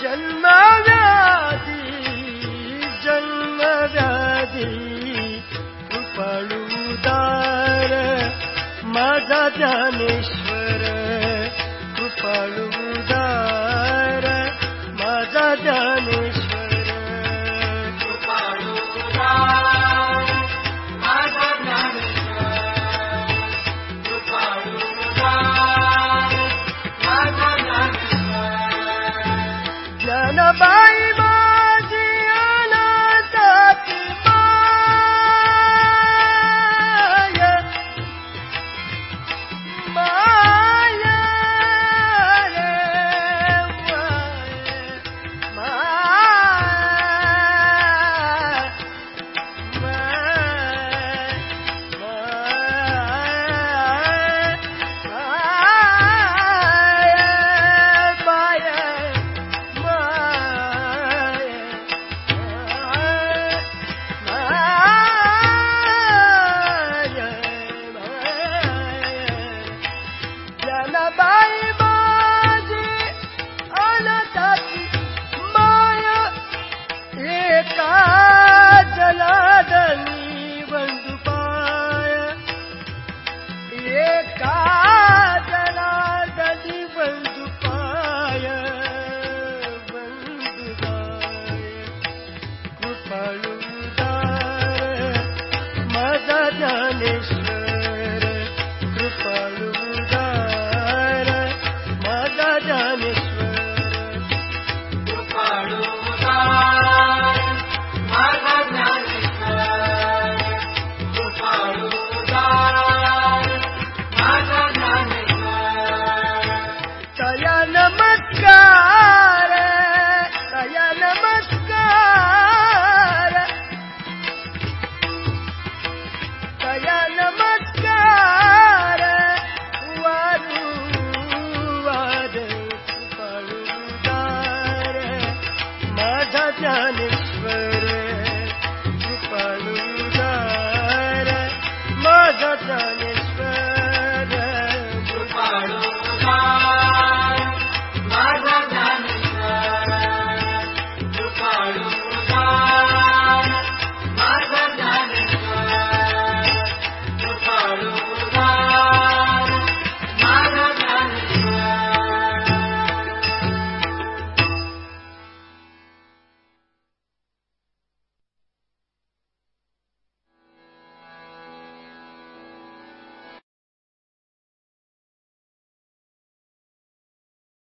जन्मदाधि जन्मदाधि उपुदार मा जाने मदजनिष जाने